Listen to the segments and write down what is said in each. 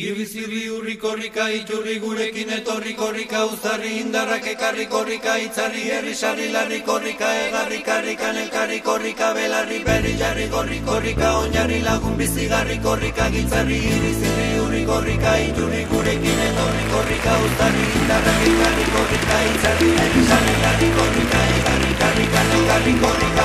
Irri zirri urri korrika iturri gurekin etorri korrika uzarri indarrak ekarri korrika itzarri herri sarri larri korrika egarri karrikan elkarri korrika belarri berri jarri gorri korrika onjarri lagun bizigarri korrika gitzarri irri zirri urri korrika iturri gurekin etorri korrika uzarri indarrak ekarri korrika itzarri herri sarri larri korrika egarri karrikan elkarri korrika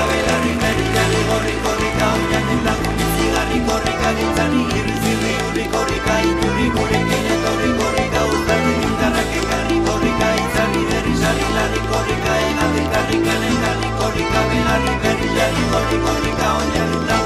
korrika egarri karrikan elkarri korrika belarri berri jarri korrika onjarri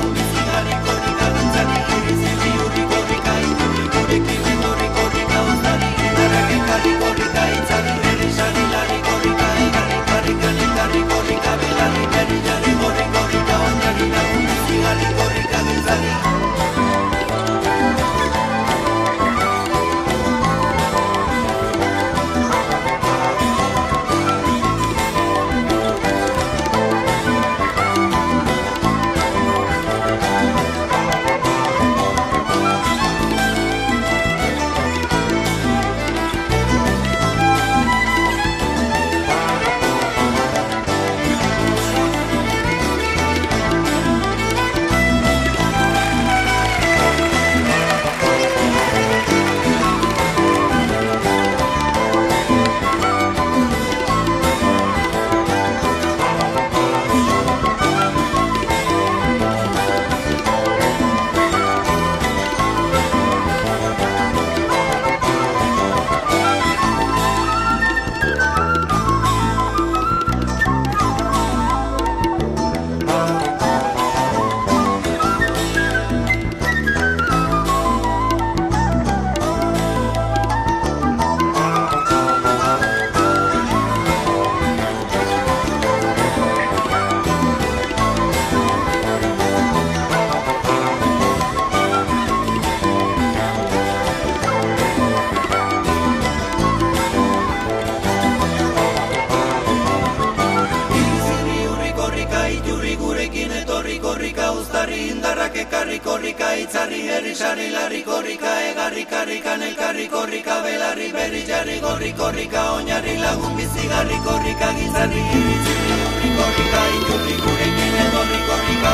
uztarri indarrak ekarri korrika itzarri herri sarri larri korrika egarri karrikan elkarri korrika belarri berri jarri gorri korrika oinarri lagun bizigarri korrika gizarri urri korrika iturri gurekin etorri korrika